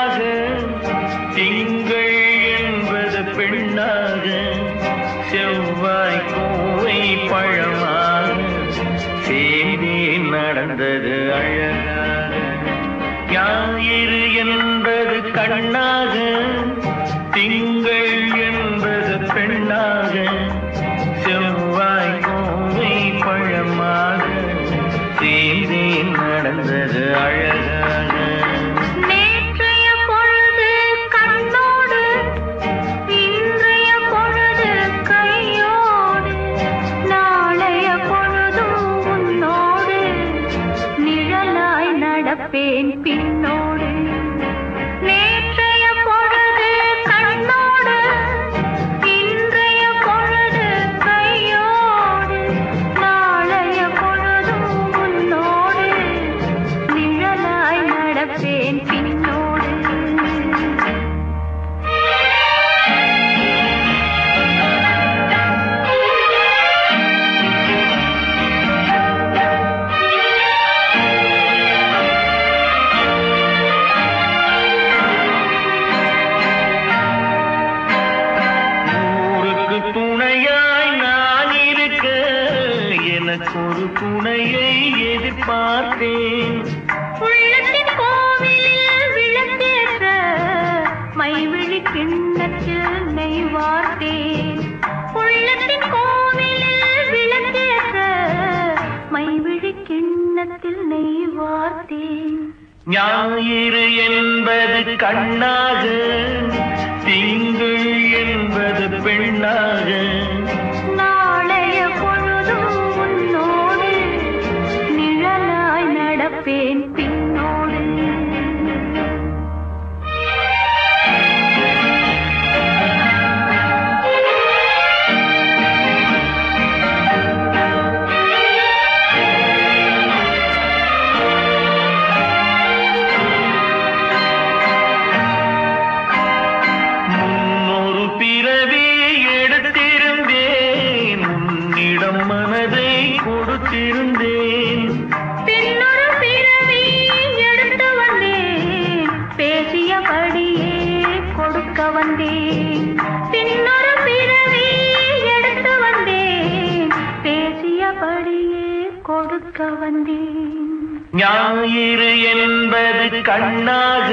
பெண்ணாக திங்கள் என்பது பெண்ணாக செவ்வாய் கோவை பழமாக சேர்ந்தே நடந்தது அழகாக. ஞாயிறு என்பது கண்ணாக திங்கள் என்பது பெண்ணாக செவ்வாய் கோவை பழமாக சேர்ந்தே நடந்தது அழகாக. நடப்பேன் பின்னோடு. எனக்கு ஒரு துணையை எதிர்பார்த்தேன். உள்ளத்தின் கோவிலில் விளக்கேற்ற மைவிழி கிண்ணத்தில் நெய் வார்த்தேன். உள்ளத்தின் கோவிலில் விளக்கேற்ற மைவிழி கிண்ணத்தில் நெய் வார்த்தேன். ஞாயிறு என்பது கண்ணாக திங்கள் என்பது பெண்ணாக நடப்பேன் பின்னோடு. மனதை கொடுத்திருந்தேன். கொடுக்க வந்தேன். பின்னொரு பிறவி எடுத்து வந்தேன். பேசியபடியே கொடுக்க வந்தேன். ஞாயிறு என்பது கண்ணாக.